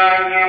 نعبد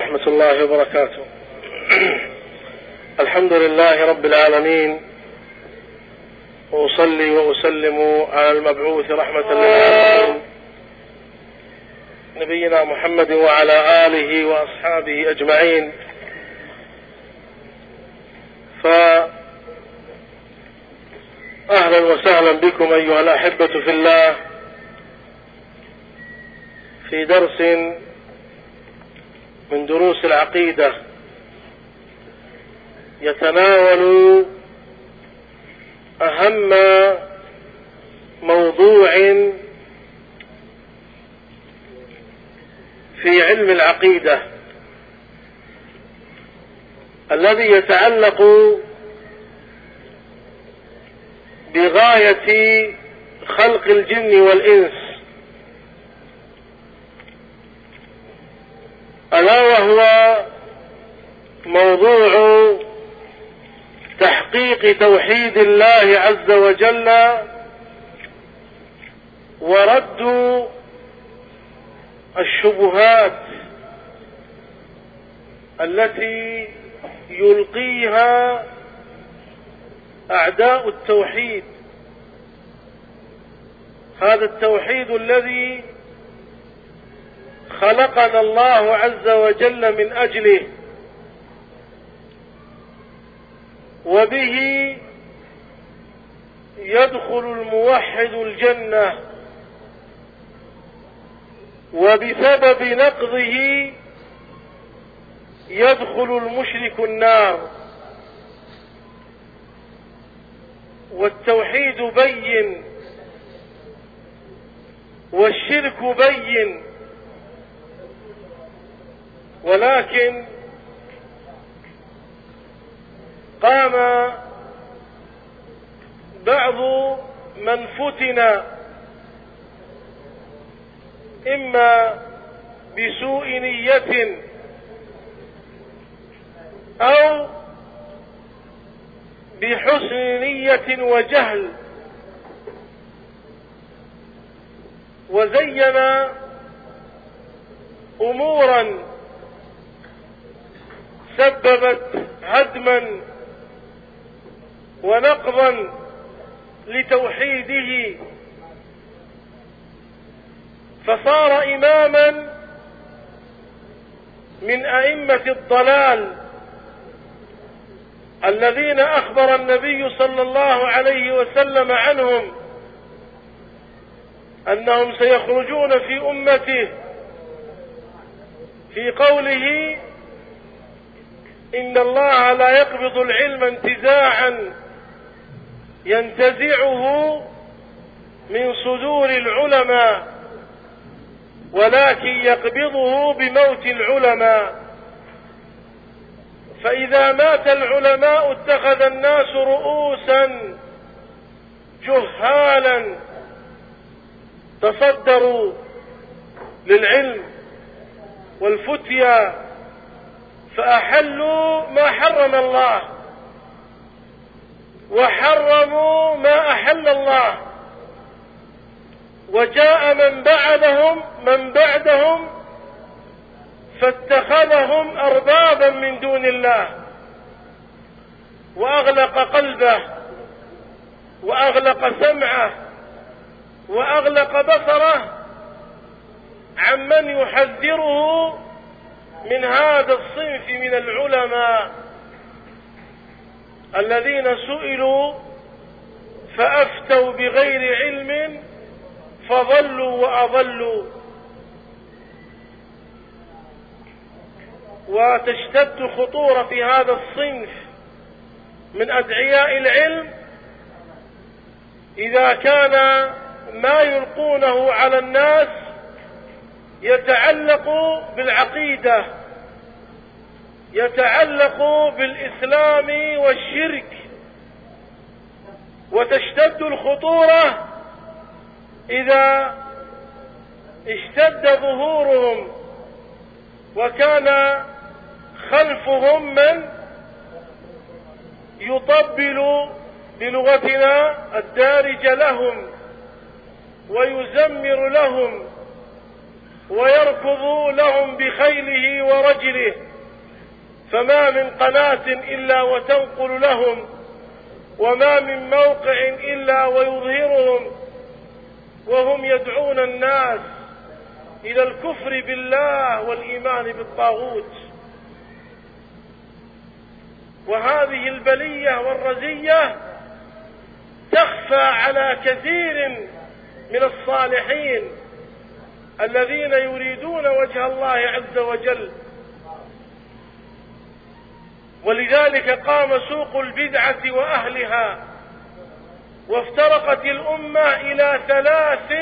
ورحمة الله وبركاته. الحمد لله رب العالمين. وأصلي وأسلم على المبعوث رحمة للعالمين. نبينا محمد وعلى آله وأصحابه أجمعين. فأهلا وسهلا بكم أيها الأحبة في الله. في درس من دروس العقيدة يتناول أهم موضوع في علم العقيدة الذي يتعلق بغاية خلق الجن والإنس. ألا وهو موضوع تحقيق توحيد الله عز وجل ورد الشبهات التي يلقيها أعداء التوحيد. هذا التوحيد الذي خلقنا الله عز وجل من أجله وبه يدخل الموحد الجنة وبسبب نقضه يدخل المشرك النار. والتوحيد بين والشرك بين. ولكن قام بعض من فتن إما بسوء نية أو بحسن نية وجهل وزين أمورا سببت هدما ونقضا لتوحيده. فصار إماما من أئمة الضلال الذين أخبر النبي صلى الله عليه وسلم عنهم أنهم سيخرجون في أمته في قوله إن الله لا يقبض العلم انتزاعا ينتزعه من صدور العلماء ولكن يقبضه بموت العلماء. فإذا مات العلماء اتخذ الناس رؤوسا جهالا تصدروا للعلم والفتيا فأحلوا ما حرم الله. وحرموا ما أحل الله. وجاء من بعدهم من بعدهم فاتخذهم أربابا من دون الله. وأغلق قلبه وأغلق سمعه وأغلق بصره. عمن يحذره من هذا الصنف من العلماء الذين سئلوا فأفتوا بغير علم فضلوا وأضلوا. وتشتد خطورة في هذا الصنف من أدعياء العلم إذا كان ما يلقونه على الناس يتعلق بالعقيدة يتعلق بالإسلام والشرك وتشتد الخطورة إذا اشتد ظهورهم وكان خلفهم من؟ يطبل بلغتنا الدارج لهم ويزمر لهم ويركض لهم بخيله ورجله فما من قناة إلا وتنقل لهم وما من موقع إلا ويظهرهم وهم يدعون الناس إلى الكفر بالله والإيمان بالطاغوت. وهذه البلية والرزية تخفى على كثير من الصالحين. الذين يريدون وجه الله عز وجل. ولذلك قام سوق البدعة وأهلها وافترقت الأمة إلى ثلاث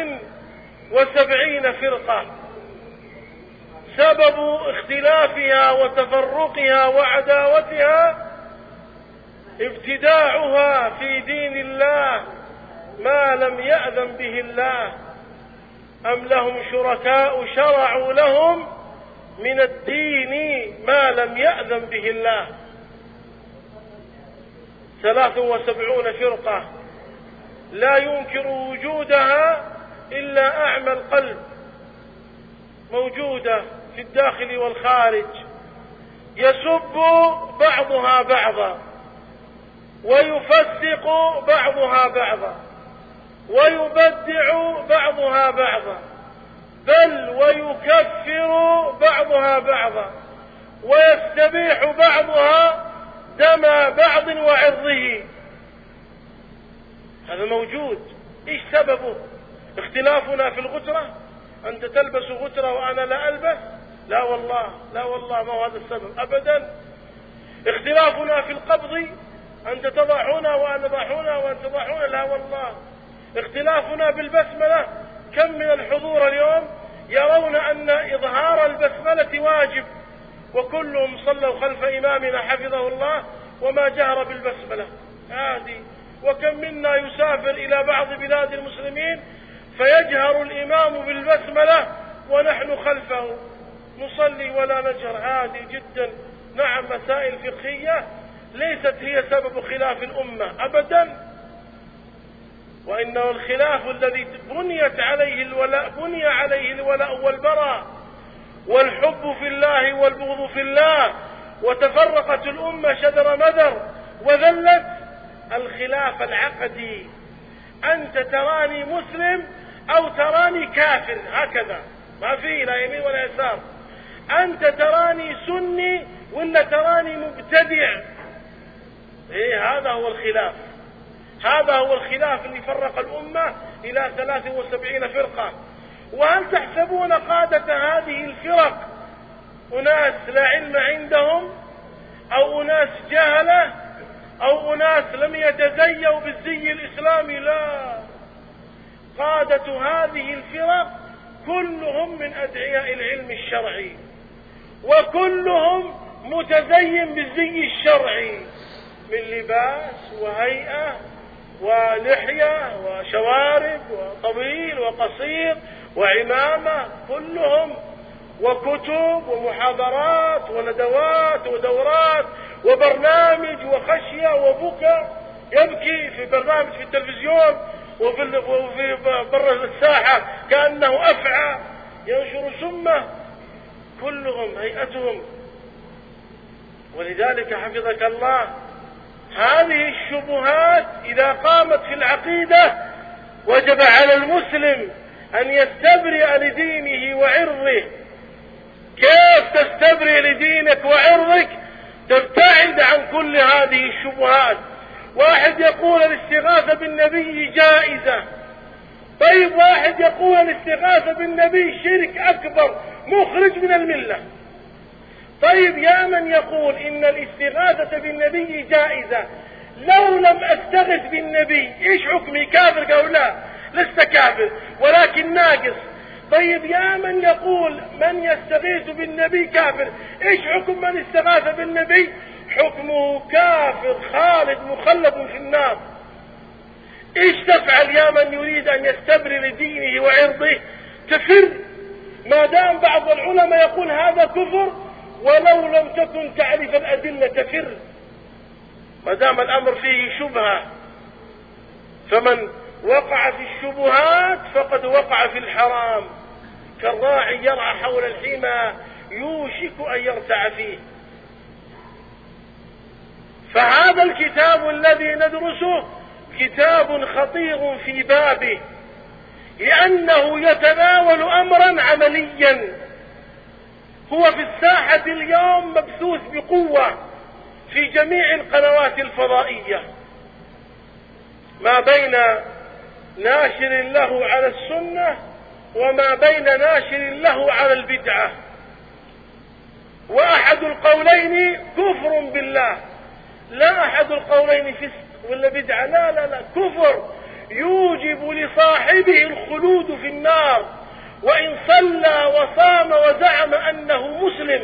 وسبعين فرقة. سبب اختلافها وتفرقها وعداوتها ابتداعها في دين الله ما لم يأذن به الله. أم لهم شركاء شرعوا لهم من الدين ما لم يأذن به الله؟ ثلاث وسبعون فرقة. لا ينكر وجودها إلا أعمى القلب. موجودة في الداخل والخارج. يسب بعضها بعضا. ويفسق بعضها بعضا. ويبدع بعضها بعضا بل ويكفر بعضها بعضا ويستبيح بعضها دم بعض وعرضه. هذا موجود. إيش سببه؟ اختلافنا في الغترة أنت تلبس غترة وأنا لا ألبس؟ لا والله لا والله ما هو هذا السبب ابدا. اختلافنا في القبض؟ أنت تضع هنا وأنا ضع هنا وأنت تضع هنا لا والله. اختلافنا بالبسملة. كم من الحضور اليوم يرون أن إظهار البسملة واجب وكلهم صلوا خلف إمامنا حفظه الله وما جهر بالبسملة. هذه وكم منا يسافر إلى بعض بلاد المسلمين فيجهر الإمام بالبسملة ونحن خلفه. نصلي ولا نجهر. هذه جدا نعم مسائل فقهية ليست هي سبب خلاف الأمة أبدا. وإنه الخلاف الذي بنيت عليه الولاء بني عليه الولاء والبراء والحب في الله والبغض في الله وتفرقت الأمة شذر مذر وذلت الخلاف العقدي. أنت تراني مسلم أو تراني كافر هكذا. ما في لا يمين ولا يسار. أنت تراني سني ولا تراني مبتدع. إيه هذا هو الخلاف. هذا هو الخلاف اللي فرق الأمة إلى 73 فرقة. وهل تحسبون قادة هذه الفرق أناس لا علم عندهم أو أناس جهلة أو أناس لم يتزيوا بالزي الإسلامي؟ لا. قادة هذه الفرق كلهم من أدعياء العلم الشرعي. وكلهم متزين بالزي الشرعي. من لباس وهيئة ولحية وشوارب وطويل وقصير وعمامة كلهم وكتب ومحاضرات وندوات ودورات وبرنامج وخشية وبكى يبكي في برنامج في التلفزيون وفي وفي بر الساحة كأنه أفعى. ينشر سمة كلهم هيئتهم. ولذلك حفظك الله. هذه الشبهات إذا قامت في العقيدة وجب على المسلم أن يستبرئ لدينه وعرضه. كيف تستبرئ لدينك وعرضك؟ تبتعد عن كل هذه الشبهات. واحد يقول الاستغاثة بالنبي جائزة. طيب واحد يقول الاستغاثة بالنبي شرك أكبر مخرج من الملة. طيب يا من يقول إن الاستغاثة بالنبي جائزة. لو لم أستغث بالنبي إيش حكمي كافر قال لا؟ لست كافر ولكن ناقص. طيب يا من يقول من يستغيث بالنبي كافر إيش حكم من استغاث بالنبي؟ حكمه كافر خالد مخلد في النار. إيش تفعل يا من يريد أن يستبري لدينه وعرضه؟ تفر ما دام بعض العلماء يقول هذا كفر ولو لم تكن تعرف الأدلة تفر. ما دام الأمر فيه شبهة فمن وقع في الشبهات فقد وقع في الحرام. كالراعي يرعى حول الحمى يوشك أن يرتع فيه. فهذا الكتاب الذي ندرسه كتاب خطير في بابه لأنه يتناول أمرا عمليا. هو في الساحة اليوم مبثوث بقوة في جميع القنوات الفضائية. ما بين ناشر له على السنة وما بين ناشر له على البدعة. وأحد القولين كفر بالله. لا أحد القولين فسق ولا بدعة. لا لا لا كفر يوجب لصاحبه الخلود في النار. وإن صلى وصام وزعم أنه مسلم.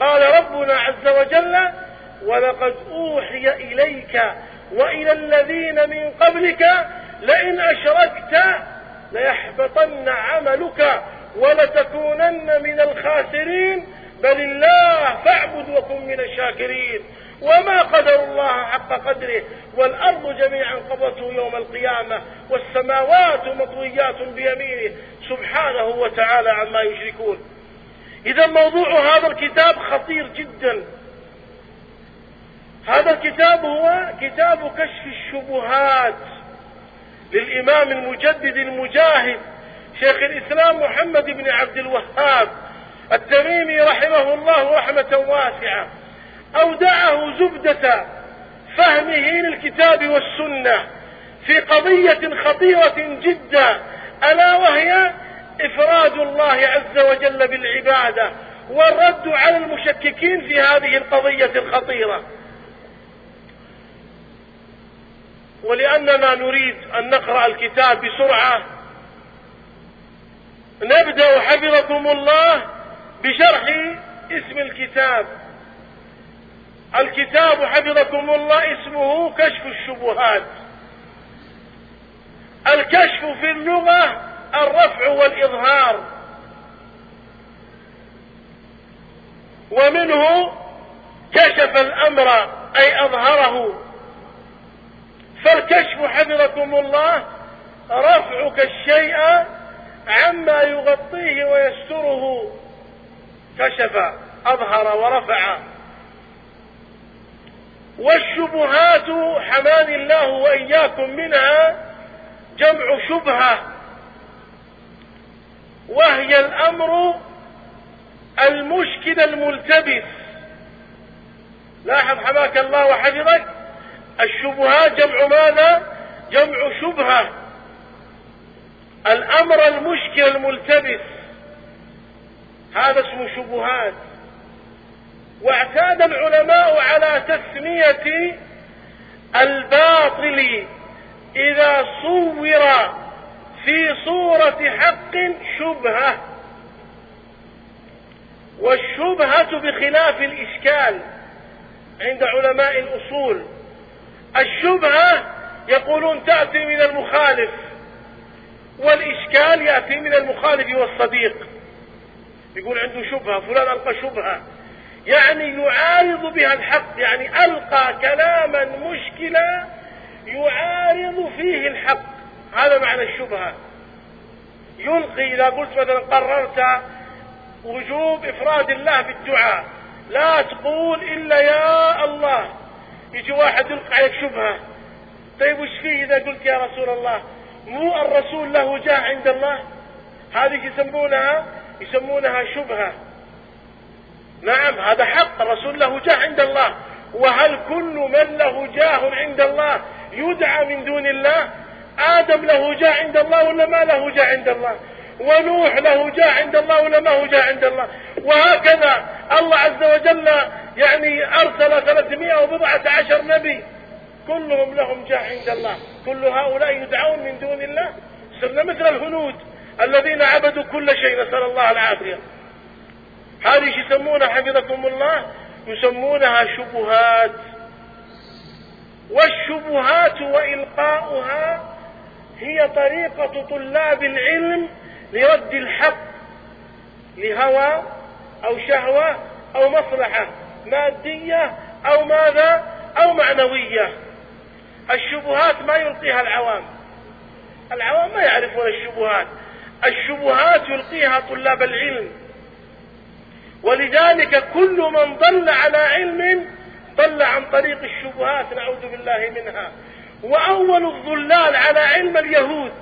قال ربنا عز وجل ولقد أوحي إليك وإلى الذين من قبلك لئن أشركت ليحبطن عملك ولتكونن من الخاسرين. بل الله فاعبد وكن من الشاكرين. وما قدر الله حق قدره والأرض جميعا قبضته يوم القيامة والسماوات مطويات بيمينه. سبحانه وتعالى عما يشركون. إذا موضوع هذا الكتاب خطير جدا. هذا الكتاب هو كتاب كشف الشبهات للإمام المجدد المجاهد شيخ الإسلام محمد بن عبد الوهاب التميمي رحمه الله رحمة واسعة. أودعه زبدة فهمه للكتاب والسنة في قضية خطيرة جدا ألا وهي إفراد الله عز وجل بالعبادة والرد على المشككين في هذه القضية الخطيرة. ولأننا نريد أن نقرأ الكتاب بسرعة. نبدأ حفظكم الله بشرح اسم الكتاب. الكتاب حفظكم الله اسمه كشف الشبهات. الكشف في اللغة الرفع والإظهار. ومنه كشف الأمر أي أظهره. فالكشف حفظكم الله رفعك الشيء عما يغطيه ويستره. كشف أظهر ورفع. والشبهات حماني الله وإياكم منها جمع شبهة وهي الأمر المشكل الملتبس. لاحظ حماك الله وحفظك. الشبهات جمع ماذا؟ جمع شبهة. الأمر المشكل الملتبس. هذا اسمه شبهات. واعتاد العلماء على تسمية الباطل إذا صور في صورة حق شبهة. والشبهة بخلاف الإشكال عند علماء الأصول. الشبهة يقولون تأتي من المخالف والإشكال يأتي من المخالف والصديق. يقول عنده شبهة فلان ألقى شبهة. يعني يعارض بها الحق يعني ألقى كلاما مشكلا يعارض فيه الحق. هذا معنى الشبهة. يلقي إذا قلت مثلا قررت وجوب إفراد الله بالدعاء لا تقول إلا يا الله. يجي واحد يلقى عليك شبهة. طيب وش فيه إذا قلت يا رسول الله؟ مو الرسول له جاه عند الله؟ هذه يسمونها يسمونها شبهة. نعم هذا حق. الرسول له جاه عند الله. وهل كل من له جاه عند الله يدعى من دون الله؟ آدم له جاه عند الله ولا ما له جاه عند الله؟ ونوح له جاه عند الله ولا ما هو جاه عند الله؟ وهكذا الله عز وجل يعني أرسل ثلاثمائة وبضعة عشر نبي. كلهم لهم جاه عند الله. كل هؤلاء يدعون من دون الله؟ صرنا مثل الهنود الذين عبدوا كل شيء نسأل الله العافية. هذه يسمونها حفظكم الله؟ يسمونها شبهات. والشبهات وإلقاؤها هي طريقة طلاب العلم لرد الحق لهوى أو شهوة أو مصلحة مادية أو ماذا؟ أو معنوية. الشبهات ما يلقيها العوام. العوام ما يعرفون الشبهات. الشبهات يلقيها طلاب العلم. ولذلك كل من ضل على علم ضل عن طريق الشبهات نعوذ بالله منها. وأول الضلال على علم اليهود.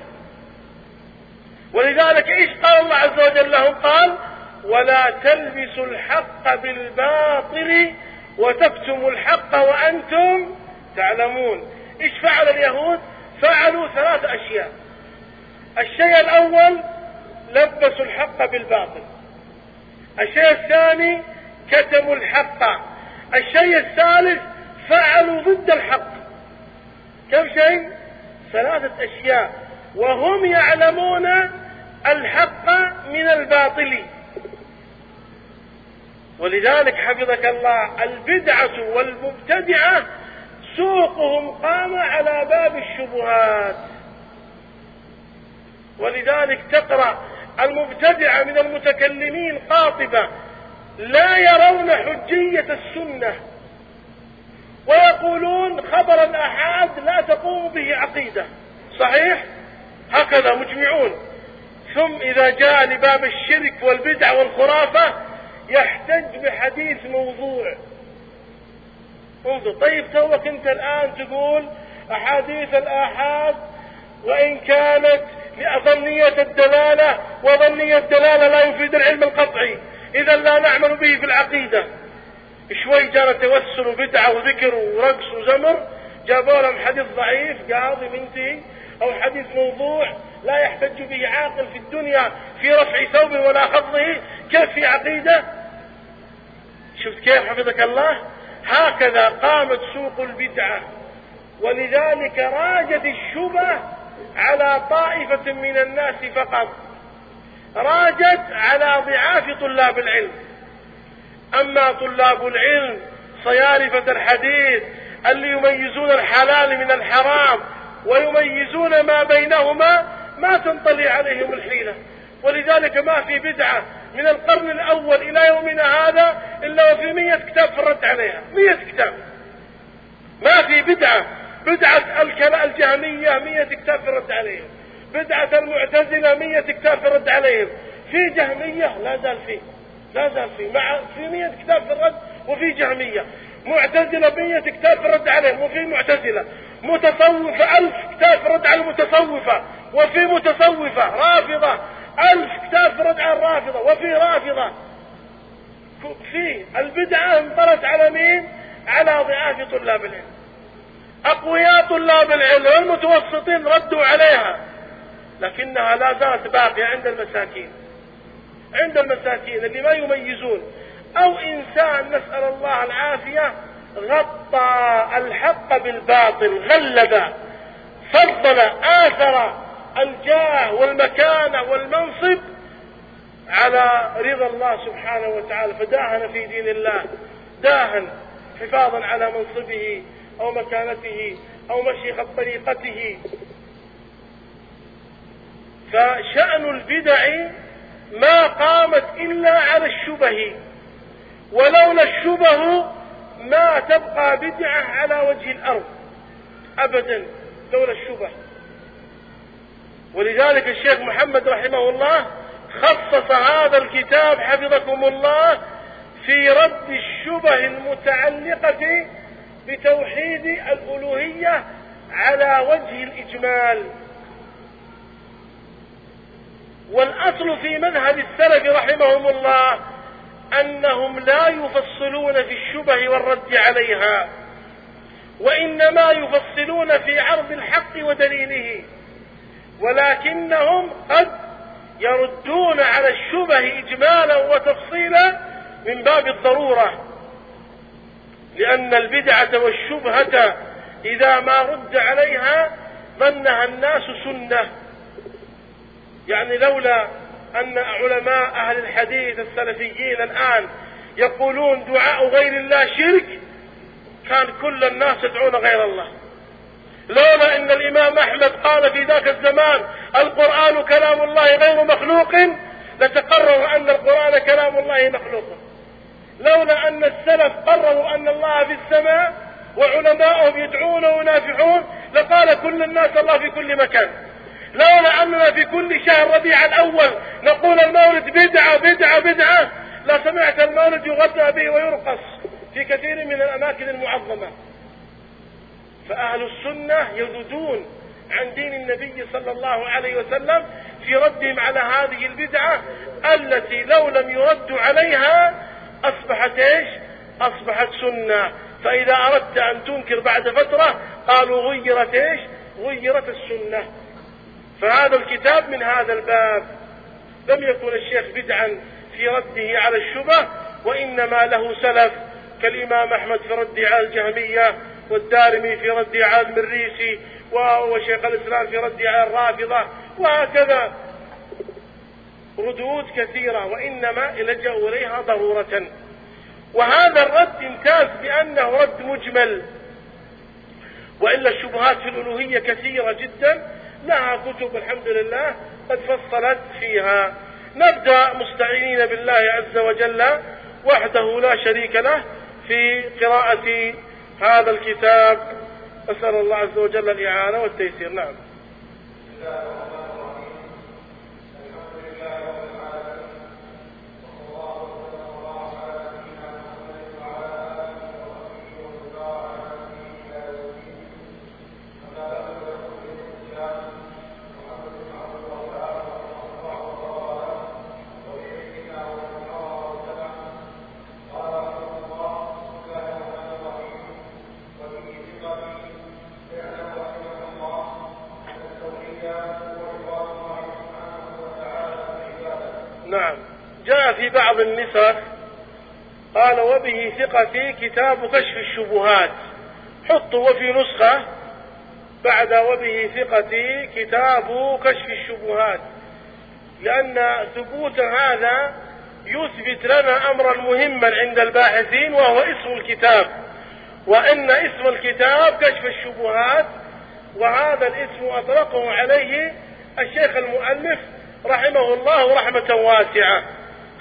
ولذلك إيش قال الله عز وجل لهم؟ قال ولا تلبسوا الحق بالباطل وتكتموا الحق وأنتم تعلمون. إيش فعل اليهود؟ فعلوا ثلاث أشياء. الشيء الأول لبسوا الحق بالباطل. الشيء الثاني كتموا الحق. الشيء الثالث فعلوا ضد الحق. كم شيء؟ ثلاثة أشياء. وهم يعلمون الحق من الباطل. ولذلك حفظك الله البدعة والمبتدعة سوقهم قام على باب الشبهات. ولذلك تقرأ المبتدعة من المتكلمين قاطبة لا يرون حجية السنة ويقولون خبر الآحاد لا تقوم به عقيدة. صحيح؟ هكذا مجمعون. ثم إذا جاء لباب الشرك والبدع والخرافة يحتج بحديث موضوع. انظر طيب توك انت الآن تقول أحاديث الآحاد وإن كانت ظنية الدلالة وظنية الدلالة لا يفيد العلم القطعي. إذا لا نعمل به في العقيدة. شوي جانا توسل وبدعة وذكر ورقص وزمر جابوا لهم حديث ضعيف قاضي منتهي أو حديث موضوع لا يحتج به عاقل في الدنيا في رفع ثوب ولا خفضه. كيف في عقيدة؟ شفت كيف حفظك الله؟ هكذا قامت سوق البدعة. ولذلك راجت الشبه على طائفة من الناس فقط راجت على ضعاف طلاب العلم. أما طلاب العلم صيارفة الحديث اللي يميزون الحلال من الحرام ويميزون ما بينهما ما تنطلي عليهم الحيلة. ولذلك ما في بدعة من القرن الأول إلى يومنا هذا إلا وفي مية كتاب في الرد عليها. مية كتاب. ما في بدعة بدعة الجهمية مية كتاب في الرد عليهم. بدعة المعتزلة مية كتاب في الرد عليهم. في جهمية؟ لا زال فيه لا زال فيه مع في مية كتاب في الرد وفي جهمية. معتزلة مية كتاب في الرد عليهم وفي معتزلة. متصوفة ألف كتاب في الرد على المتصوفة وفي متصوفة رافضة. ألف كتاب في الرد على الرافضة وفي رافضة. في البدعة انطلت على مين؟ على ضعاف طلاب العلم. أقوياء طلاب العلم والمتوسطين ردوا عليها لكنها لا زالت باقية عند المساكين. عند المساكين اللي ما يميزون. أو إنسان نسأل الله العافية غطى الحق بالباطل غلب فضل آثر الجاه والمكانة والمنصب على رضا الله سبحانه وتعالى فداهن في دين الله داهن حفاظا على منصبه. أو مكانته أو مشيخة طريقته. فشأن البدع ما قامت إلا على الشبه ولولا الشبه ما تبقى بدعة على وجه الأرض أبدا لولا الشبه. ولذلك الشيخ محمد رحمه الله خصص هذا الكتاب حفظكم الله في رد الشبه المتعلقة بتوحيد الألوهية على وجه الإجمال. والأصل في مذهب السلف رحمهم الله أنهم لا يفصلون في الشبه والرد عليها وإنما يفصلون في عرض الحق ودليله ولكنهم قد يردون على الشبه إجمالا وتفصيلا من باب الضرورة. لأن البدعة والشبهة إذا ما رد عليها ظنها الناس سنة. يعني لولا أن علماء أهل الحديث السلفيين الآن يقولون دعاء غير الله شرك كان كل الناس يدعون غير الله. لولا إن الإمام أحمد قال في ذاك الزمان القرآن كلام الله غير مخلوق لتقرر أن القرآن كلام الله مخلوق. لولا أن السلف قرروا أن الله في السماء وعلماؤهم يدعون وينافحون لقال كل الناس الله في كل مكان. لولا أننا في كل شهر ربيع الأول نقول المولد بدعة بدعة بدعة لا سمعت المولد يغنى به ويرقص في كثير من الأماكن المعظمة. فأهل السنة يذودون عن دين النبي صلى الله عليه وسلم في ردهم على هذه البدعة التي لو لم يردوا عليها أصبحت إيش؟ أصبحت سنة. فإذا أردت أن تنكر بعد فترة قالوا غيرت إيش؟ غيرت السنة. فهذا الكتاب من هذا الباب. لم يكن الشيخ بدعا في رده على الشبه وإنما له سلف كالإمام أحمد في رده على الجهمية والدارمي في رده على المريسي وشيخ الإسلام في رده على الرافضة وهكذا. ردود كثيرة وإنما لجأوا إليها ضرورة. وهذا الرد امتاز بأنه رد مجمل. وإلا الشبهات في الألوهية كثيرة جدا لها كتب الحمد لله قد فصلت فيها. نبدأ مستعينين بالله عز وجل وحده لا شريك له في قراءة هذا الكتاب. أسأل الله عز وجل الإعانة والتيسير. نعم. بعض النسخ قال وبه ثقتي كتاب كشف الشبهات. حطوا وفي نسخة بعد وبه ثقتي كتاب كشف الشبهات. لأن ثبوت هذا يثبت لنا أمرا مهما عند الباحثين وهو اسم الكتاب. وأن اسم الكتاب كشف الشبهات وهذا الاسم أطلقه عليه الشيخ المؤلف رحمه الله رحمة واسعة.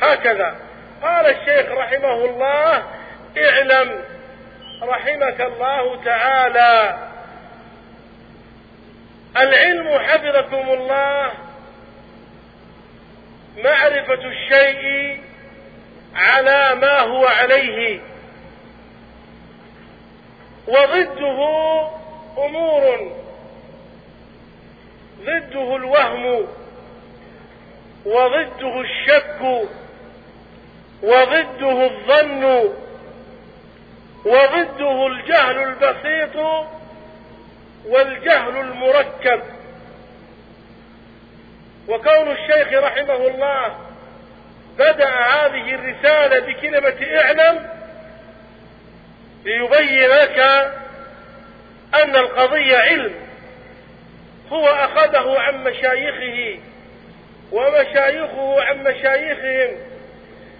هكذا. قال الشيخ رحمه الله اعلم رحمك الله تعالى. العلم حفظكم الله. معرفة الشيء على ما هو عليه. وضده أمور. ضده الوهم. وضده الشك. وضده الظن وضده الجهل البسيط والجهل المركب. وكون الشيخ رحمه الله بدأ هذه الرسالة بكلمة اعلم ليبين لك أن القضية علم. هو أخذه عن مشايخه ومشايخه عن مشايخهم.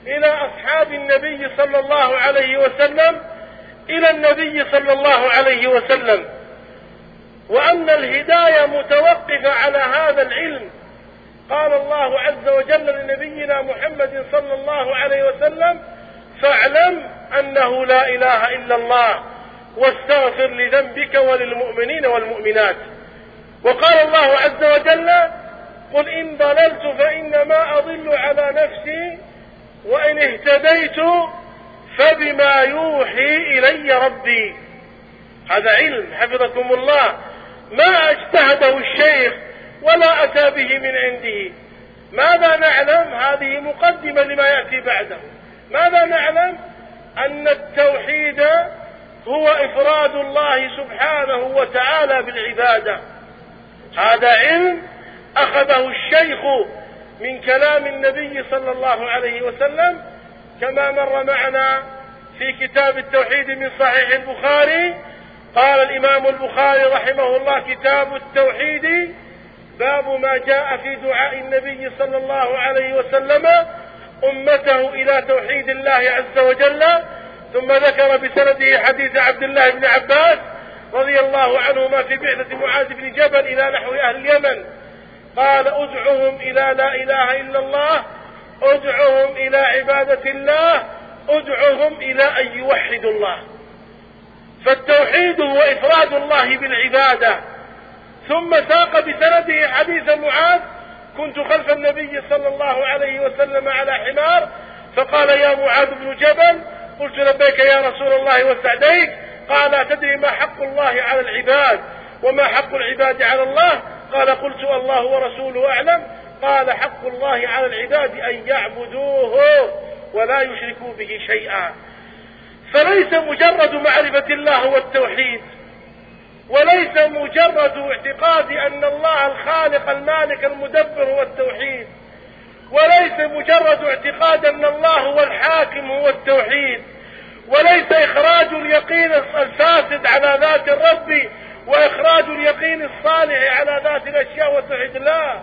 إلى أصحاب النبي صلى الله عليه وسلم إلى النبي صلى الله عليه وسلم. وأن الهداية متوقفة على هذا العلم. قال الله عز وجل لنبينا محمد صلى الله عليه وسلم فاعلم أنه لا إله إلا الله واستغفر لذنبك وللمؤمنين والمؤمنات. وقال الله عز وجل قل إن ضللت فإنما أضل على نفسي وإن اهتديت فبما يوحي إلي ربي. هذا علم حفظكم الله. ما أجتهده الشيخ ولا أتى به من عنده. ماذا نعلم؟ هذه مقدمة لما يأتي بعده. ماذا نعلم؟ أن التوحيد هو إفراد الله سبحانه وتعالى بالعبادة. هذا علم أخذه الشيخ من كلام النبي صلى الله عليه وسلم كما مر معنا في كتاب التوحيد من صحيح البخاري. قال الإمام البخاري رحمه الله كتاب التوحيد باب ما جاء في دعاء النبي صلى الله عليه وسلم أمته إلى توحيد الله عز وجل. ثم ذكر بسنده حديث عبد الله بن عباس رضي الله عنهما في بعثة معاذ بن جبل إلى نحو أهل اليمن. قال ادعهم إلى لا إله إلا الله ادعهم إلى عبادة الله ادعهم إلى أن يوحدوا الله. فالتوحيد هو إفراد الله بالعبادة. ثم ساق بسنده حديث معاذ كنت خلف النبي صلى الله عليه وسلم على حمار فقال يا معاذ بن جبل قلت لبيك يا رسول الله وسعديك قال أتدري ما حق الله على العباد وما حق العباد على الله؟ قال قلت الله ورسوله أعلم قال حق الله على العباد أن يعبدوه ولا يشركوا به شيئا. فليس مجرد معرفة الله هو التوحيد وليس مجرد اعتقاد أن الله الخالق المالك المدبر هو التوحيد وليس مجرد اعتقاد أن الله هو الحاكم هو التوحيد وليس إخراج اليقين الفاسد على ذات الرب وإخراج اليقين الصالح على ذات الأشياء والتوحيد لا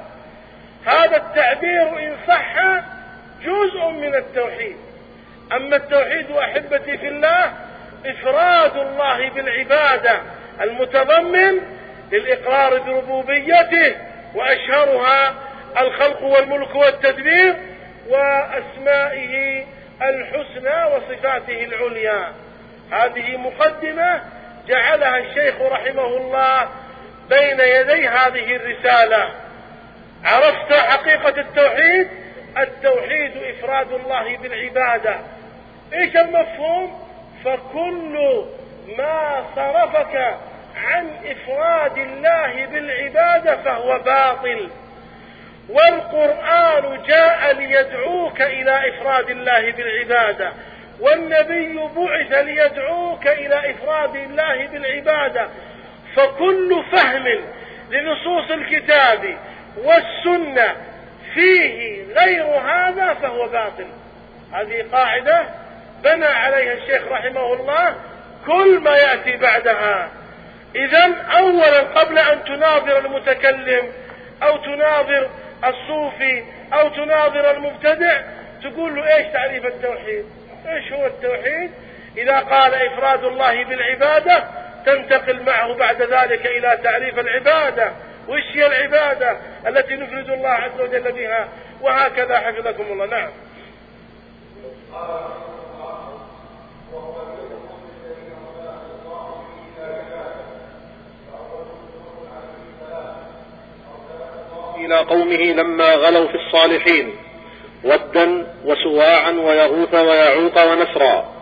هذا التعبير إن صح جزء من التوحيد. أما التوحيد أحبتي في الله إفراد الله بالعبادة المتضمن للإقرار بربوبيته وأشهرها الخلق والملك والتدبير وأسمائه الحسنى وصفاته العليا. هذه مقدمة جعلها الشيخ رحمه الله بين يدي هذه الرسالة. عرفت حقيقة التوحيد؟ التوحيد إفراد الله بالعبادة. إيش المفهوم؟ فكل ما صرفك عن إفراد الله بالعبادة فهو باطل. والقرآن جاء ليدعوك إلى إفراد الله بالعبادة. والنبي بعث ليدعوك إلى إفراد الله بالعبادة. فكل فهم لنصوص الكتاب والسنة فيه غير هذا فهو باطل. هذه قاعدة بنى عليها الشيخ رحمه الله كل ما يأتي بعدها. إذا أولا قبل أن تناظر المتكلم أو تناظر الصوفي أو تناظر المبتدع تقول له إيش تعريف التوحيد؟ إيش هو التوحيد؟ إذا قال إفراد الله بالعبادة تنتقل معه بعد ذلك إلى تعريف العبادة. وإيش هي العبادة التي نفرد الله عز وجل بها؟ وهكذا حفظكم الله. نعم. إلى قومه لما غلوا في الصالحين. ودا وسواعا ويغوث ويعوق ونسرا.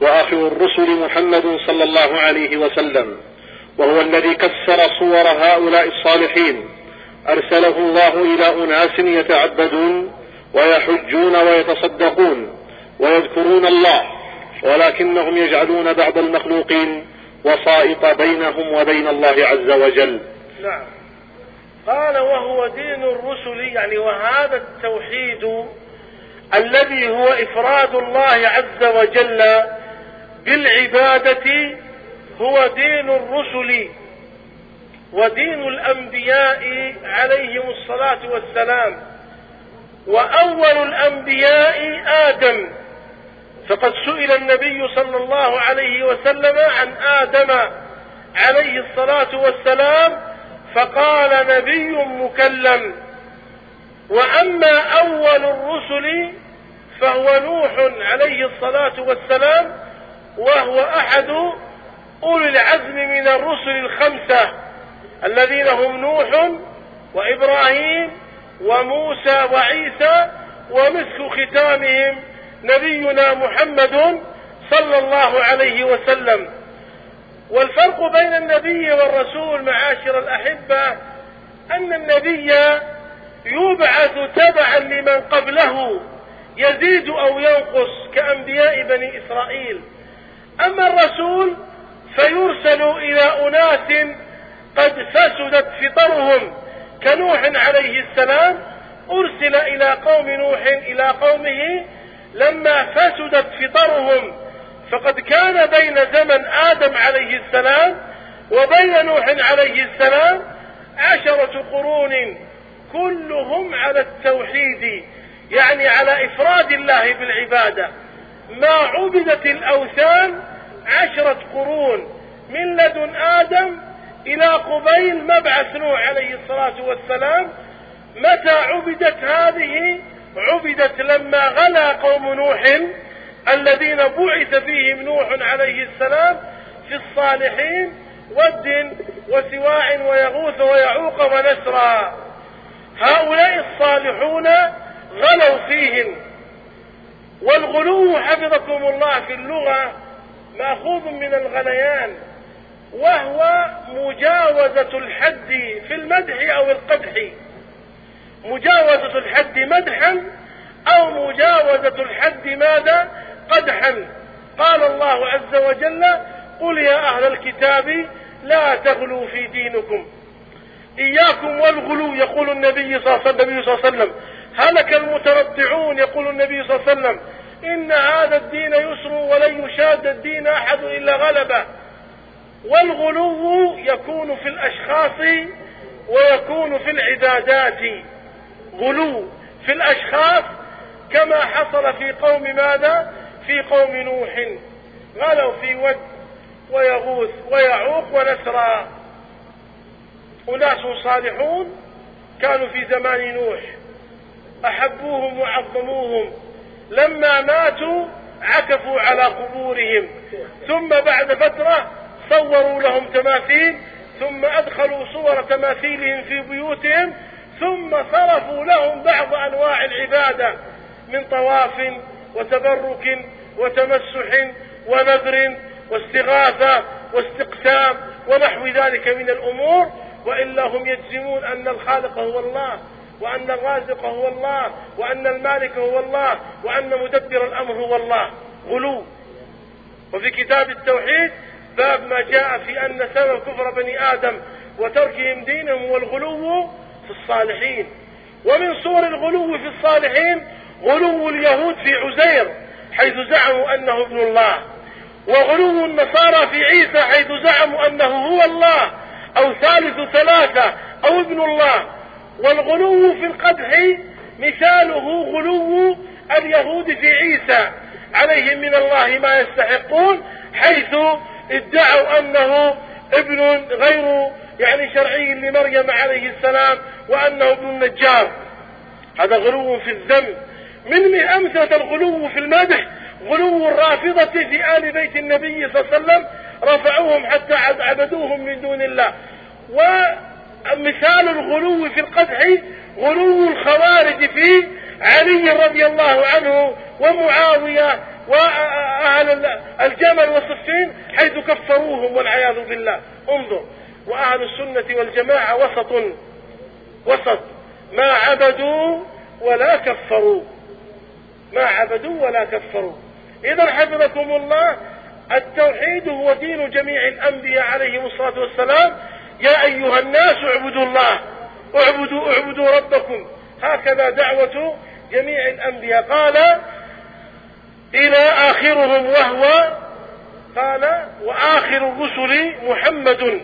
وآخر الرسل محمد صلى الله عليه وسلم. وهو الذي كسر صور هؤلاء الصالحين. أرسله الله إلى أناس يتعبدون ويحجون ويتصدقون ويذكرون الله. ولكنهم يجعلون بعض المخلوقين وسائط بينهم وبين الله عز وجل. نعم. قال وهو دين الرسل يعني وهذا التوحيد الذي هو إفراد الله عز وجل بالعبادة هو دين الرسل ودين الأنبياء عليهم الصلاة والسلام. وأول الأنبياء آدم. فقد سئل النبي صلى الله عليه وسلم عن آدم عليه الصلاة والسلام فقال نبي مكلم. وأما أول الرسل فهو نوح عليه الصلاة والسلام وهو أحد أولي العزم من الرسل الخمسة الذين هم نوح وإبراهيم وموسى وعيسى ومسك ختامهم نبينا محمد صلى الله عليه وسلم. والفرق بين النبي والرسول معاشر الأحبة أن النبي يبعث تبعا لمن قبله يزيد أو ينقص كأنبياء بني إسرائيل. أما الرسول فيرسل إلى أناس قد فسدت فطرهم. كنوح عليه السلام أرسل إلى قوم نوح إلى قومه لما فسدت فطرهم. فقد كان بين زمن آدم عليه السلام وبين نوح عليه السلام عشرة قرون كلهم على التوحيد. يعني على إفراد الله بالعبادة. ما عبدت الأوثان عشرة قرون من لدن آدم إلى قبيل مبعث نوح عليه الصلاة والسلام. متى عبدت هذه؟ عبدت لما غلا قوم نوح الذين بعث فيهم نوح عليه السلام في الصالحين ود وسواع ويغوث ويعوق ونسرا. هؤلاء الصالحون غلوا فيهم. والغلو حفظكم الله في اللغة مأخوذ من الغليان وهو مجاوزة الحد في المدح أو القدح. مجاوزة الحد مدحا أو مجاوزة الحد ماذا؟ قدحا. قال الله عز وجل قل يا أهل الكتاب لا تغلوا في دينكم. إياكم والغلو يقول النبي صلى الله عليه وسلم. هلك المترضعون يقول النبي صلى الله عليه وسلم. إن هذا الدين يسر ولن يشاد الدين أحد إلا غلبه. والغلو يكون في الأشخاص ويكون في العبادات. غلو في الأشخاص كما حصل في قوم ماذا؟ في قوم نوح. غلوا في ود ويغوث ويعوق ونسرا أناس صالحون كانوا في زمان نوح. أحبوهم وعظموهم. لما ماتوا عكفوا على قبورهم. ثم بعد فترة صوروا لهم تماثيل ثم أدخلوا صور تماثيلهم في بيوتهم ثم صرفوا لهم بعض أنواع العبادة من طواف وتبرك وتمسح ونذر واستغاثة واستقسام ونحو ذلك من الأمور. وإلا هم يجزمون أن الخالق هو الله. وأن الرازق هو الله وأن المالك هو الله وأن مدبر الأمر هو الله. غلو. وفي كتاب التوحيد باب ما جاء في أن سبب كفر بني آدم وتركهم دينهم هو الغلو في الصالحين. ومن صور الغلو في الصالحين غلو اليهود في عزير حيث زعموا أنه ابن الله. وغلو النصارى في عيسى حيث زعموا أنه هو الله. أو ثالث ثلاثة أو ابن الله. والغلو في القدح مثاله غلو اليهود في عيسى عليهم من الله ما يستحقون حيث ادعوا أنه ابن غير يعني شرعي لمريم عليه السلام وأنه ابن النجار. هذا غلو في الذنب من أمثلة الغلو في المدح غلو الرافضة في آل بيت النبي صلى الله عليه وسلم رفعوهم حتى عبدوهم من دون الله. ومثال الغلو في القدح غلو الخوارج في علي رضي الله عنه ومعاوية وأهل الجمل والصفين حيث كفروهم والعياذ بالله. انظر وأهل السنة والجماعة وسط وسط. ما عبدوا ولا كفروا. ما عبدوا ولا كفروا. إذا حفظكم الله التوحيد هو دين جميع الأنبياء عليهم الصلاة والسلام. يا أيها الناس اعبدوا الله اعبدوا اعبدوا ربكم. هكذا دعوة جميع الأنبياء. قال إلى آخرهم وهو قال وآخر الرسل محمد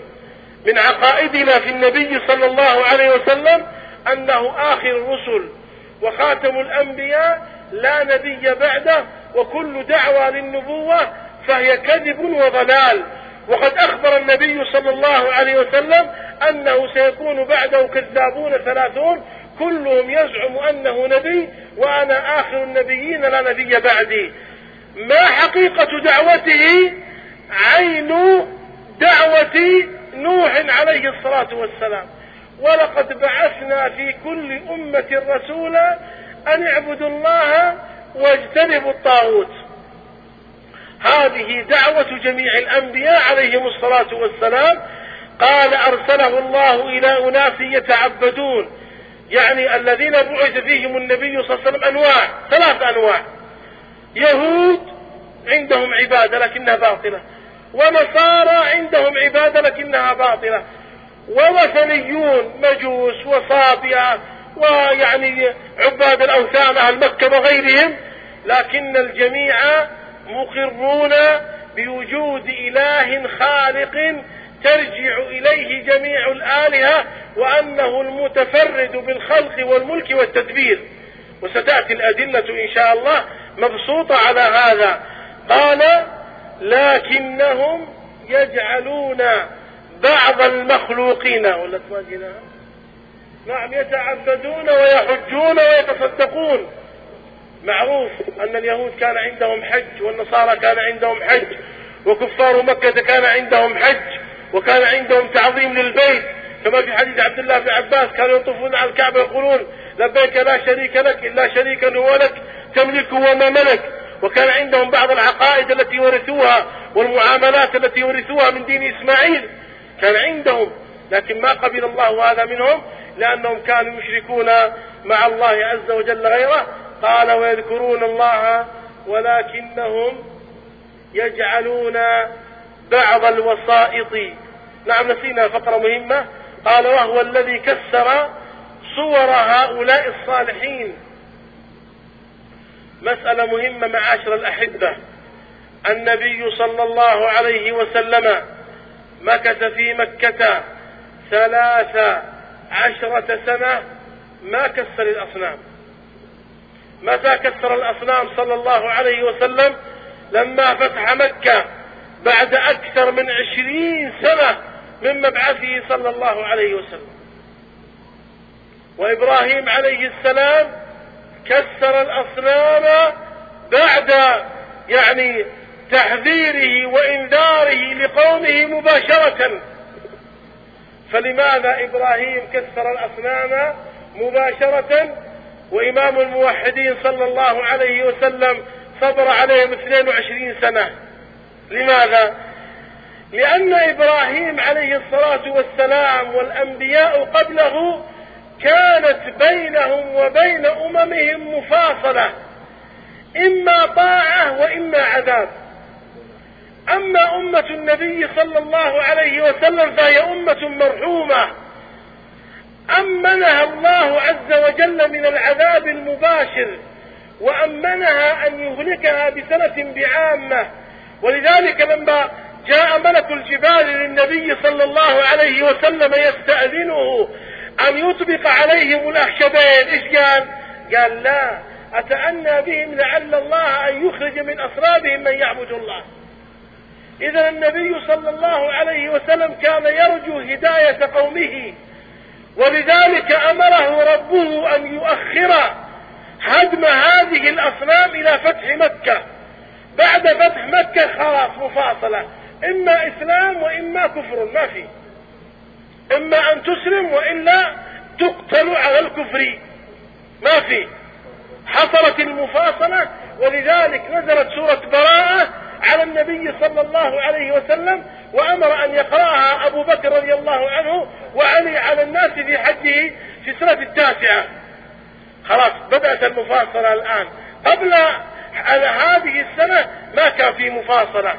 من عقائدنا في النبي صلى الله عليه وسلم أنه آخر الرسل. وخاتم الأنبياء لا نبي بعده وكل دعوى للنبوة فهي كذب وضلال. وقد أخبر النبي صلى الله عليه وسلم أنه سيكون بعده كذابون ثلاثون كلهم يزعم أنه نبي وأنا آخر النبيين لا نبي بعدي. ما حقيقة دعوته؟ عين دعوة نوح عليه الصلاة والسلام. ولقد بعثنا في كل أمة رسولا أن اعبدوا الله واجتنبوا الطاغوت. هذه دعوة جميع الأنبياء عليهم الصلاة والسلام. قال أرسله الله إلى أناس يتعبدون. يعني الذين بعث فيهم النبي صلى الله عليه وسلم أنواع ثلاث أنواع. يهود عندهم عبادة لكنها باطلة. ونصارى عندهم عبادة لكنها باطلة. ووثنيون مجوس وصابئة ويعني عباد الأوثان أهل مكة وغيرهم. لكن الجميع مقرون بوجود إله خالق ترجع إليه جميع الآلهة وأنه المتفرد بالخلق والملك والتدبير. وستأتي الأدلة إن شاء الله مبسوطة على هذا. قال لكنهم يجعلون بعض المخلوقين ولا نعم يتعبدون ويحجون ويتصدقون. معروف أن اليهود كان عندهم حج والنصارى كان عندهم حج وكفار مكة كان عندهم حج وكان عندهم تعظيم للبيت. كما في حديث عبد الله بن عباس كانوا يطوفون على الكعبة يقولون لبيك لا شريك لك إلا شريكا هو لك تملك وما ملك. وكان عندهم بعض العقائد التي ورثوها والمعاملات التي ورثوها من دين إسماعيل. كان عندهم لكن ما قبل الله هذا منهم لأنهم كانوا يشركون مع الله عز وجل غيره قال ويذكرون الله ولكنهم يجعلون بعض الوسائط. نعم نسينا فقرة مهمة. قال وهو الذي كسر صور هؤلاء الصالحين. مسألة مهمة معاشر الأحبة. النبي صلى الله عليه وسلم مكث في مكة ثلاث عشرة سنة ما كسر الأصنام. متى كسر الأصنام صلى الله عليه وسلم؟ لما فتح مكة بعد أكثر من عشرين سنة من مبعثه صلى الله عليه وسلم. وإبراهيم عليه السلام كسر الأصنام بعد يعني تحذيره وإنذاره لقومه مباشرة. فلماذا إبراهيم كسر الأصنام مباشرة؟ وإمام الموحدين صلى الله عليه وسلم صبر عليهم 22 سنة. لماذا؟ لأن إبراهيم عليه الصلاة والسلام والأنبياء قبله كانت بينهم وبين أممهم مفاصلة إما طاعة وإما عذاب. أما أمة النبي صلى الله عليه وسلم فهي أمة مرحومة. أمنها الله عز وجل من العذاب المباشر وأمنها أن يهلكها بسنة بعامة. ولذلك لما جاء ملك الجبال للنبي صلى الله عليه وسلم يستأذنه أن يطبق عليهم الأخشبين. إيش قال؟ قال لا أتأنى بهم لعل الله أن يخرج من أصلابهم من يعبد الله. إذا النبي صلى الله عليه وسلم كان يرجو هداية قومه ولذلك أمره ربه أن يؤخر هدم هذه الأصنام إلى فتح مكة. بعد فتح مكة خلاص مفاصلة. إما إسلام وإما كفر ما في. إما أن تسلم وإلا تقتل على الكفر. ما في. حصلت المفاصلة ولذلك نزلت سورة براءة على النبي صلى الله عليه وسلم وأمر أن يقرأها أبو بكر رضي الله عنه وعلي على الناس في حجه في السنة التاسعة. خلاص بدأت المفاصلة الآن. قبل هذه السنة ما كان في مفاصلة.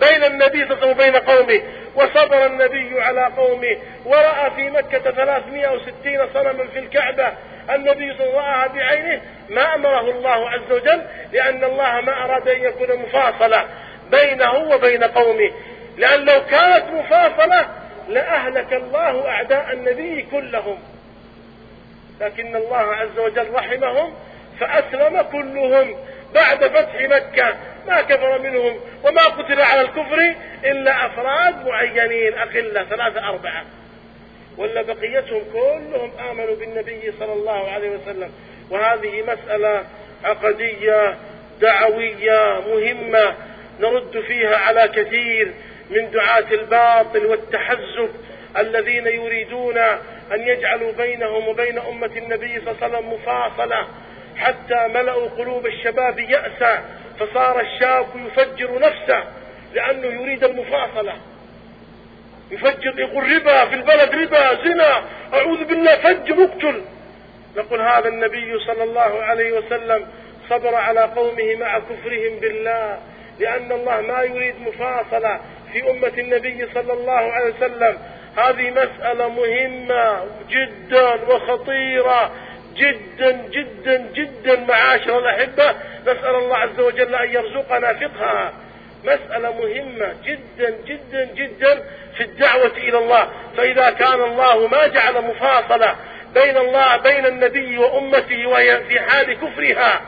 بين النبي صلى الله عليه وسلم وبين قومه. وصبر النبي على قومه. ورأى في مكة 360 صنما في الكعبة. النبي صلى الله عليه وسلم بعينه. ما أمره الله عز وجل لأن الله ما أراد أن يكون مفاصلة بينه وبين قومه. لأن لو كانت مفاصلة لأهلك الله أعداء النبي كلهم. لكن الله عز وجل رحمهم فأسلم كلهم بعد فتح مكة. ما كفر منهم وما قتل على الكفر إلا أفراد معينين أقلة ثلاثة أربعة. ولا بقيتهم كلهم آمنوا بالنبي صلى الله عليه وسلم. وهذه مسألة عقدية دعوية مهمة نرد فيها على كثير. من دعاة الباطل والتحزب الذين يريدون أن يجعلوا بينهم وبين أمة النبي صلى الله عليه وسلم مفاصلة حتى ملأوا قلوب الشباب يأسا فصار الشاب يفجر نفسه لأنه يريد المفاصلة. يفجر يقول ربا في البلد ربا زنا أعوذ بالله فجر اقتل نقول هذا النبي صلى الله عليه وسلم صبر على قومه مع كفرهم بالله لأن الله ما يريد مفاصلة. في أمة النبي صلى الله عليه وسلم. هذه مسألة مهمة جدا وخطيرة. جدا جدا جدا معاشر الأحبة. نسأل الله عز وجل أن يرزقنا فقهها. مسألة مهمة جدا جدا جدا في الدعوة إلى الله. فإذا كان الله ما جعل مفاصلة بين الله بين النبي وأمته وهي في حال كفرها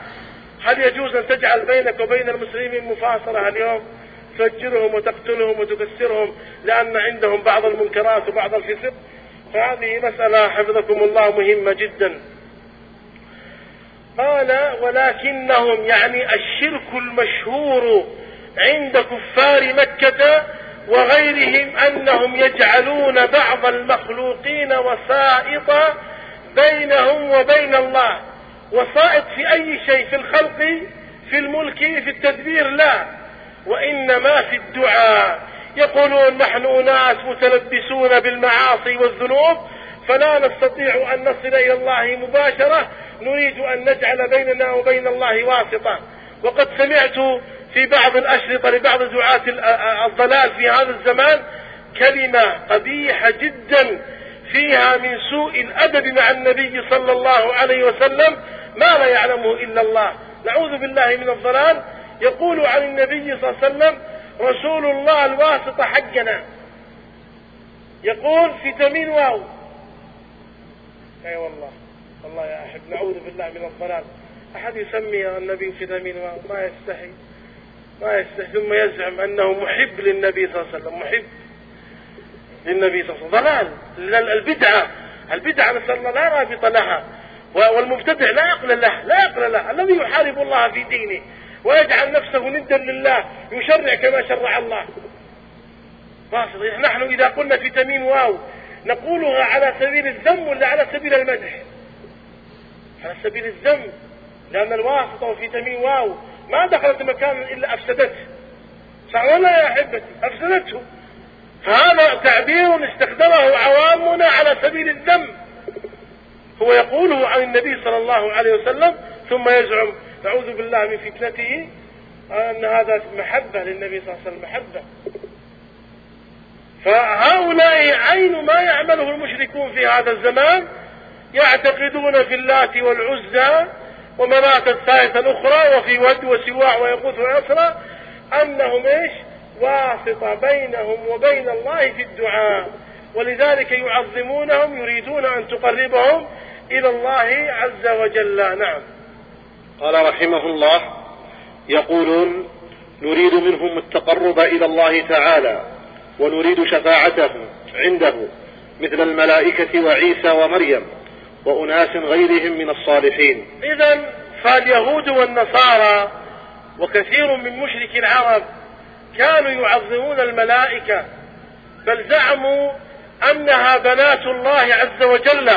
هل يجوز أن تجعل بينك وبين المسلمين مفاصلة اليوم؟ تفجرهم وتقتلهم وتكسرهم لأن عندهم بعض المنكرات وبعض الفسق. فهذه مسألة حفظكم الله مهمة جدا. قال ولكنهم يعني الشرك المشهور عند كفار مكة وغيرهم أنهم يجعلون بعض المخلوقين وسائط بينهم وبين الله. وسائط في أي شيء في الخلق في الملك في التدبير لا. وإنما في الدعاء. يقولون نحن أناس متلبسون بالمعاصي والذنوب فلا نستطيع أن نصل إلى الله مباشرة نريد أن نجعل بيننا وبين الله واسطة. وقد سمعت في بعض الأشرطة لبعض دعاة الضلال في هذا الزمان كلمة قبيحة جدا فيها من سوء الأدب مع النبي صلى الله عليه وسلم ما لا يعلمه إلا الله. نعوذ بالله من الضلال يقول عن النبي صلى الله عليه وسلم رسول الله الواسطة حقنا. يقول في تمين واو. اي والله والله يا احب نعوذ بالله من الضلال. أحد يسمي النبي في تمين واو؟ ما يستحي ما يستحي. ثم يزعم أنه محب للنبي صلى الله عليه وسلم محب للنبي صلى الله عليه وسلم. ضلال. البدعة البدعة نسأل الله لا رابط لها والمبتدع لا عقل له لا عقل له. الذي يحارب الله في دينه. ويجعل نفسه ندا لله يشرع كما شرع الله. فاصل. نحن إذا قلنا في تميم واو نقولها على سبيل الذم ولا على سبيل المدح؟ على سبيل الذم. لأن الواسطة في تميم واو ما دخلت مكانا إلا أفسدته. صح ولا يا أحبتي؟ أفسدته. فهذا تعبير استخدمه عوامنا على سبيل الذم. هو يقوله عن النبي صلى الله عليه وسلم ثم يزعم نعوذ بالله من فتنته أن هذا محبة للنبي صلى الله عليه وسلم محبة. فهؤلاء عين ما يعمله المشركون في هذا الزمان يعتقدون في اللات والعزى ومناة الثالثة الأخرى وفي ود وسواع ويقوت ويسرى أنهم إيش؟ واسطة بينهم وبين الله في الدعاء. ولذلك يعظمونهم يريدون أن تقربهم إلى الله عز وجل. نعم. قال رحمه الله يقولون نريد منهم التقرب إلى الله تعالى ونريد شفاعته عنده مثل الملائكة وعيسى ومريم وأناس غيرهم من الصالحين. إذا فاليهود والنصارى وكثير من مشرك العرب كانوا يعظمون الملائكة بل زعموا أنها بنات الله عز وجل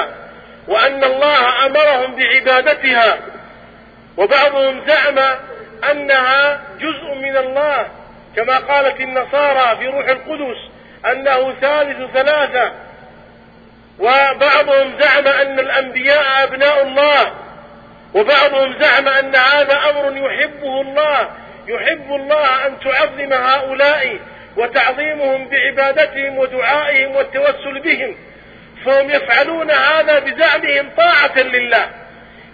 وأن الله أمرهم بعبادتها. وبعضهم زعم أنها جزء من الله كما قالت النصارى في روح القدس أنه ثالث ثلاثة. وبعضهم زعم أن الأنبياء أبناء الله وبعضهم زعم أن هذا أمر يحبه الله يحب الله أن تعظم هؤلاء وتعظيمهم بعبادتهم ودعائهم والتوسل بهم. فهم يفعلون هذا بزعمهم طاعة لله.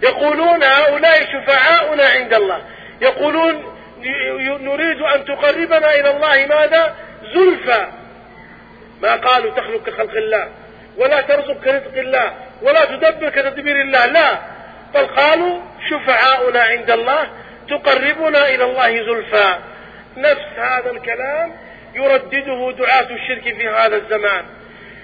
يقولون هؤلاء شفعاؤنا عند الله. يقولون نريد أن تقربنا إلى الله ماذا؟ زلفى. ما قالوا تخلق كخلق الله ولا ترزق كرزق الله ولا تدبر كتدبير الله لا. بل قالوا شفعاؤنا عند الله تقربنا إلى الله زلفى. نفس هذا الكلام يردده دعاة الشرك في هذا الزمان.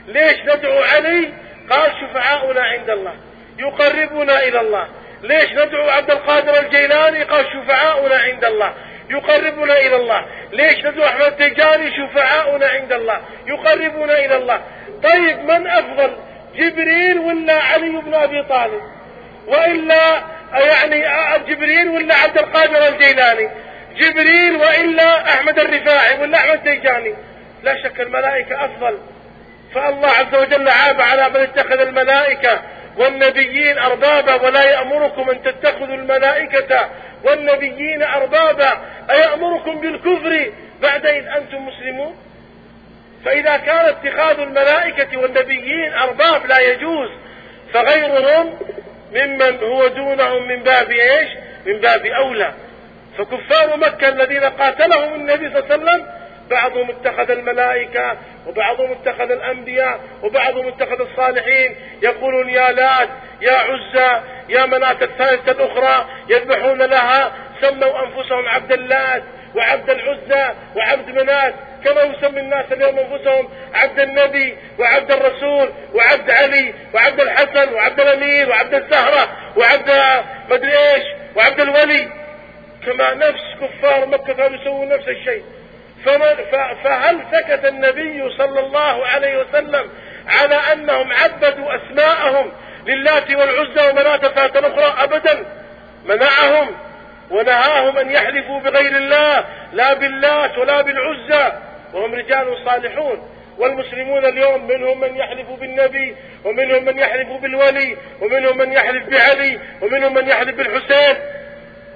ليش ندعو علي قال شفعاؤنا عند الله. يقربنا إلى الله. ليش ندعو عبد القادر الجيلاني؟ قال شفعاؤنا عند الله. يقربنا إلى الله. ليش ندعو أحمد التجاني؟ شفعاؤنا عند الله. يقربنا إلى الله. طيب من أفضل جبريل ولا علي بن أبي طالب؟ وإلا يعني جبريل ولا عبد القادر الجيلاني؟ جبريل وإلا أحمد الرفاعي ولا أحمد التجاني؟ لا شك الملائكة أفضل. فالله عز وجل عاب على من اتخذ الملائكة والنبيين أربابا ولا يأمركم أن تتخذوا الملائكة والنبيين أربابا أيأمركم بالكفر بعد إذ أنتم مسلمون؟ فإذا كان اتخاذ الملائكة والنبيين أرباب لا يجوز فغيرهم ممن هو دونهم من باب إيش؟ من باب أولى. فكفار مكة الذين قاتلهم النبي صلى الله عليه وسلم بعضهم اتخذ الملائكة وبعضهم اتخذ الأنبياء وبعضهم اتخذ الصالحين يقولون يا لات يا عزى يا مناة الثالثة الأخرى يذبحون لها سموا أنفسهم عبد اللات وعبد العزى وعبد منات كما يسمي الناس اليوم أنفسهم عبد النبي وعبد الرسول وعبد علي وعبد الحسن وعبد الأمير وعبد الزهرة وعبد مدري إيش وعبد الولي. كما نفس كفار مكة كانوا يسوون نفس الشيء. فهل سكت النبي صلى الله عليه وسلم على أنهم عبدوا أسماءهم للات والعزى ومناة فات أخرى أبدا؟ منعهم ونهاهم أن يحلفوا بغير الله لا باللات ولا بالعزى وهم رجال صالحون. والمسلمون اليوم منهم من يحلف بالنبي ومنهم من يحلف بالولي ومنهم من يحلف بعلي ومنهم من يحلف بالحسين.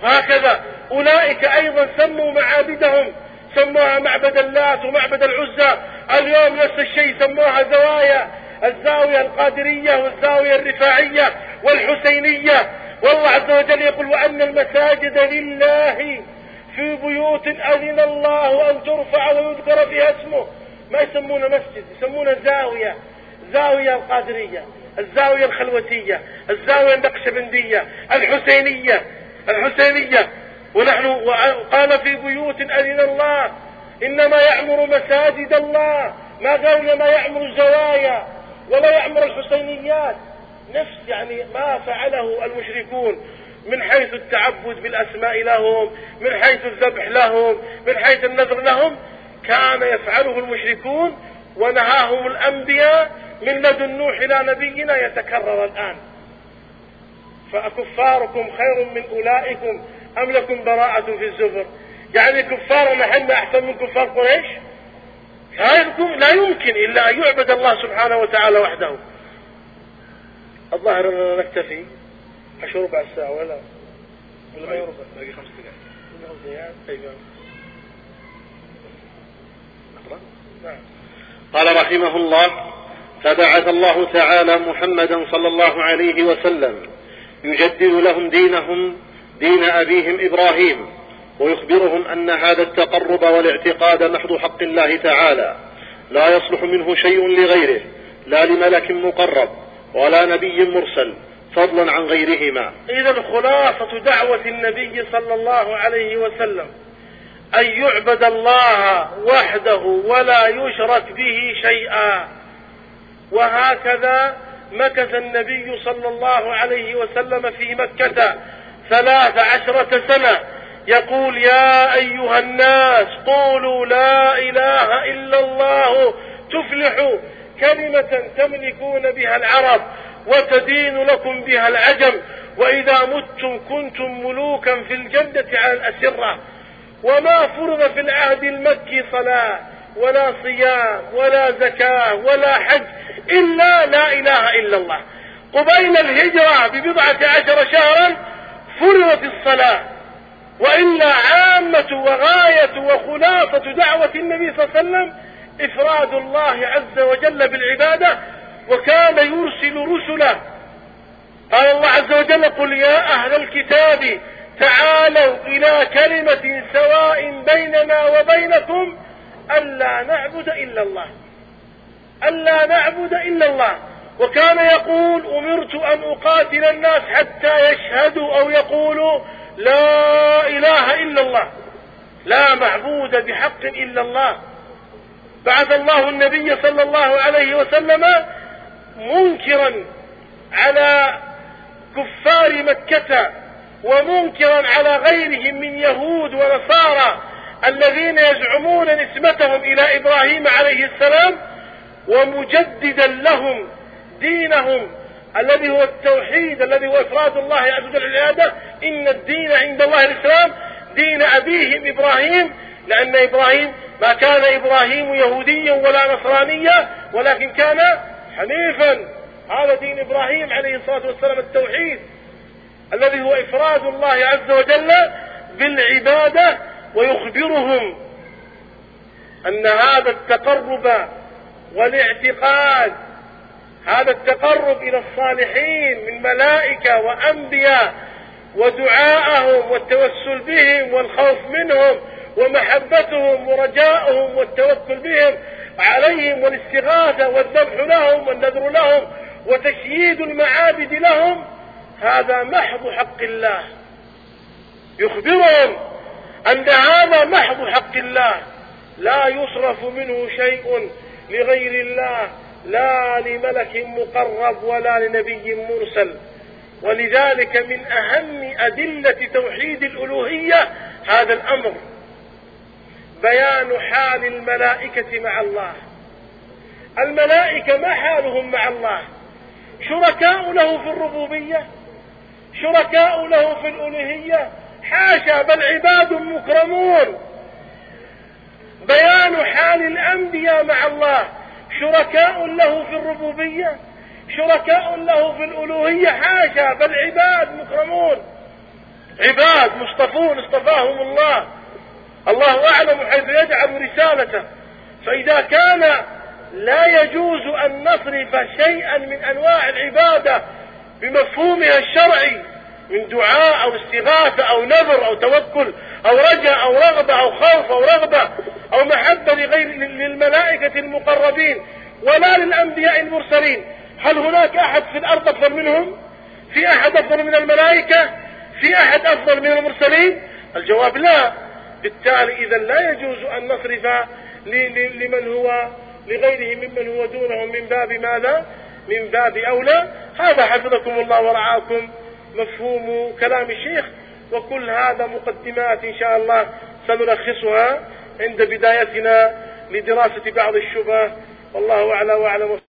هكذا. أولئك أيضا سموا معابدهم سموها معبد اللات ومعبد العزى. اليوم نفس الشيء سموها زوايا الزاوية القادرية والزاوية الرفاعية والحسينية. والله عز وجل يقول وأن المساجد لله في بيوت أذن الله أن ترفع ويذكر فيها اسمه. ما يسمونه مسجد يسمونه زاوية. زاوية القادرية الزاوية الخلوتية الزاوية النقشبندية الحسينية الحسينية. ونحن قال في بيوت أذن الله إنما يعمر مساجد الله ما قال إنما يعمر الزوايا ولا يعمر الحسينيات. نفس يعني ما فعله المشركون من حيث التعبد بالأسماء لهم من حيث الذبح لهم من حيث النذر لهم كان يفعله المشركون ونهاهم الأنبياء من لدن نوح إلى نبينا يتكرر الآن. فأكفاركم خير من أولئكم أم لكم براءة في الزبر؟ يعني كفارنا إحنا أحسن من كفار قريش؟ لا يمكن إلا أن يعبد الله سبحانه وتعالى وحده. الظاهر أننا نكتفي عشر ربع ساعة ولا؟ ولا ما يربع؟ باقي خمس دقائق. أيوة نعم. قال رحمه الله فبعث الله تعالى محمدا صلى الله عليه وسلم يجدد لهم دينهم دين أبيهم إبراهيم ويخبرهم أن هذا التقرب والاعتقاد محض حق الله تعالى. لا يصلح منه شيء لغيره لا لملك مقرب ولا نبي مرسل فضلا عن غيرهما. إذا خلاصة دعوة النبي صلى الله عليه وسلم أن يعبد الله وحده ولا يشرك به شيئا. وهكذا مكث النبي صلى الله عليه وسلم في مكة ثلاث عشرة سنة يقول يا أيها الناس قولوا لا إله إلا الله تفلحوا كلمة تملكون بها العرب وتدين لكم بها العجم وإذا متم كنتم ملوكا في الجنة على الأسرة وما فرض في العهد المكي صلاة ولا صيام ولا زكاة ولا حج إلا لا إله إلا الله قبيل الهجرة ببضعة عشر شهرا فرضت الصلاة وإلا عامة وغاية وخلاصة دعوة النبي صلى الله عليه وسلم إفراد الله عز وجل بالعبادة وكان يرسل رسله. قال الله عز وجل قل يا أهل الكتاب تعالوا إلى كلمة سواء بيننا وبينكم ألا نعبد إلا الله. ألا نعبد إلا الله. وكان يقول أمرت أن أقاتل الناس حتى يشهدوا أو يقولوا لا إله إلا الله لا معبود بحق إلا الله. بعث الله النبي صلى الله عليه وسلم منكرا على كفار مكة ومنكرا على غيرهم من يهود ونصارى الذين يزعمون نسبتهم إلى إبراهيم عليه السلام ومجددا لهم دينهم الذي هو التوحيد الذي هو إفراد الله عز وجل العبادة إن الدين عند الله الإسلام دين أبيهم إبراهيم. لأن إبراهيم ما كان إبراهيم يهوديا ولا نصرانيا ولكن كان حنيفا. هذا دين إبراهيم عليه الصلاة والسلام التوحيد الذي هو إفراد الله عز وجل بالعبادة ويخبرهم أن هذا التقرب والاعتقاد هذا التقرب إلى الصالحين من ملائكة وأنبياء ودعاءهم والتوسل بهم والخوف منهم ومحبتهم ورجاؤهم والتوكل بهم عليهم والاستغاثة والذبح لهم والنذر لهم وتشييد المعابد لهم هذا محض حق الله. يخبرهم أن هذا محض حق الله. لا يصرف منه شيء لغير الله. لا لملك مقرب ولا لنبي مرسل. ولذلك من أهم أدلة توحيد الألوهية هذا الأمر. بيان حال الملائكة مع الله. الملائكة ما حالهم مع الله؟ شركاء له في الربوبية شركاء له في الألوهية. حاشا بل عباد مكرمون. بيان حال الأنبياء مع الله. شركاء له في الربوبية شركاء له في الألوهية حاشا بل عباد مكرمون. عباد مصطفون اصطفاهم الله. الله أعلم حيث يجعل رسالته. فإذا كان لا يجوز أن نصرف شيئا من أنواع العبادة بمفهومها الشرعي من دعاء أو استغاثة أو نذر أو توكل أو رجاء أو رغبة أو خوف أو رغبة أو محبة لغير للملائكة المقربين ولا للأنبياء المرسلين. هل هناك أحد في الأرض أفضل منهم؟ في أحد أفضل من الملائكة؟ في أحد أفضل من المرسلين؟ الجواب لا. بالتالي إذا لا يجوز أن نصرف لمن هو لغيره ممن هو دونهم من باب ماذا؟ من باب أولى. هذا حفظكم الله ورعاكم. مفهوم كلام الشيخ وكل هذا مقدمات إن شاء الله سنلخصها عند بدايتنا لدراسة بعض الشبه. والله أعلى وأعلم.